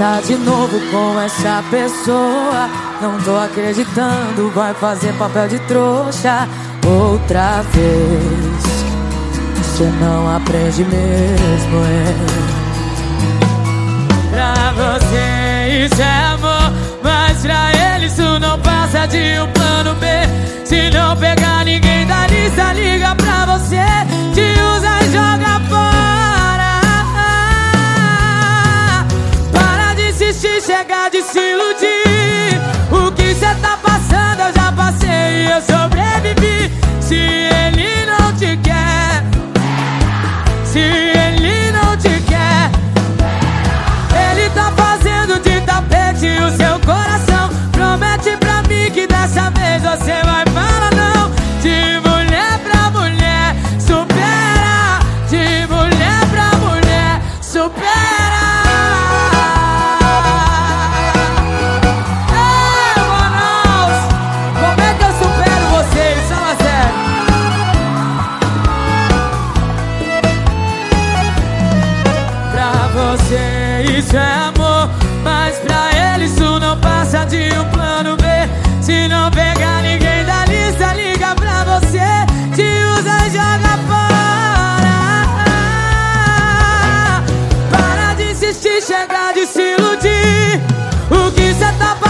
tá de novo com essa pessoa. Não tô acreditando, vai fazer papel de trouxa outra vez. Você não aprende mesmo, é. Pra você isso é amor, mas pra ele isso não passa de um plano B. Se não pegar ninguém da lista, liga pra você, Para de insistir, chega de se iludir. O que cê tá passando eu já passei e eu sobrevivi. Se ele não te quer, se isso é amor. Mas pra ele isso não passa de um plano B. Se não pegar ninguém da lista, liga pra você. Te usa e joga fora. Para de insistir, chega de se iludir. O que cê tá fazendo?